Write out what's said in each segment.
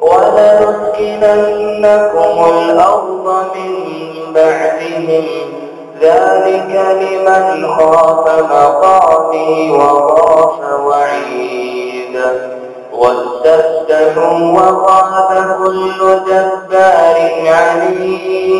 ولنسكننكم الأرض من بعدهم. ذلك لمن خاف مقامي وخاف وعيد. واستفتحوا وخاف كل جبار عنيد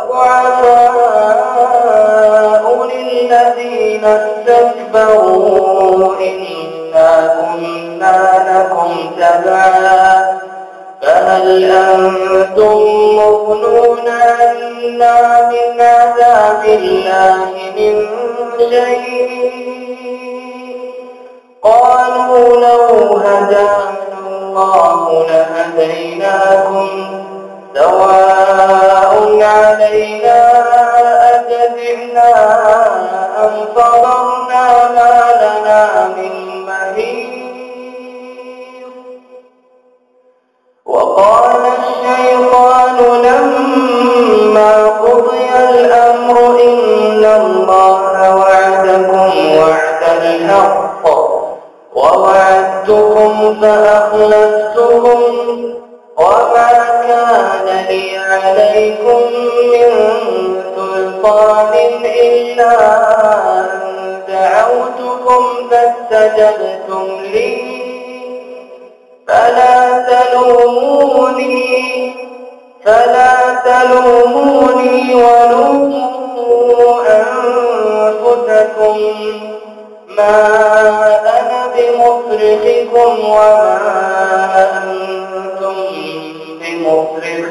استكبروا إنا كنا لكم تبعا فهل أنتم مغنون عنا من عذاب الله من شيء؟ قالوا لو هدانا الله لهديناكم سواء عليكم من سلطان إلا أن دعوتكم فاستجبتم لي. فلا تلوموني فلا تلوموني ولوموا أنفسكم. ما أنا بمصرخكم وما أنتم بمصرخي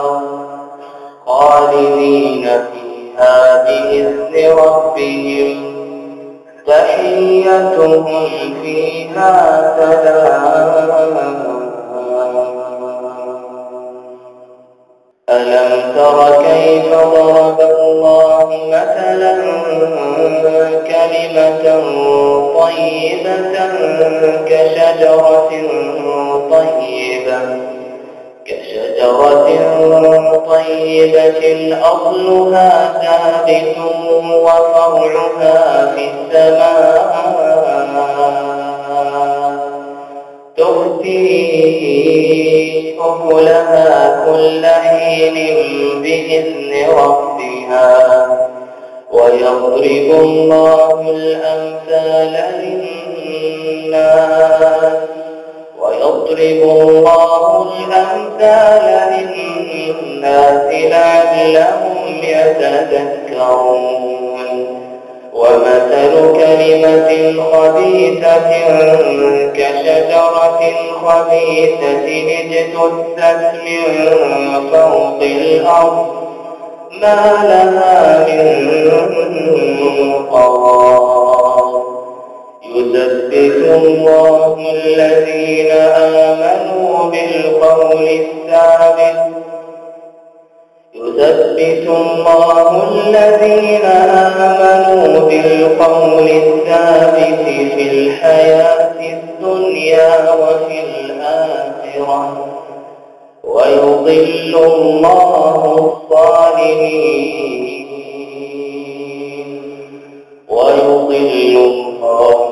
ربهم تحيتهم فيها سلام. ألم تر كيف ضرب الله مثلا كلمة طيبة كشجرة طيبة؟ كشجرة طيبة أصلها ثابت وفرعها في السماء. تؤتي أكلها كل حين بإذن ربها. ويضرب الله الأمثال للناس. ويضرب الله الأمثال للناس لعلهم يتذكرون. ومثل كلمة خبيثة كشجرة خبيثة اجتثت من فوق الأرض ما لها من قرار. يثبت الله الذين بالقول الثابت. يثبت الله الذين آمنوا بالقول الثابت في الحياة الدنيا وفي الآخرة. ويضل الله الظالمين. ويضل الله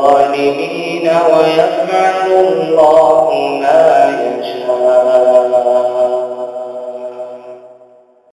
الظالمين ويفعل الله ما يشاء.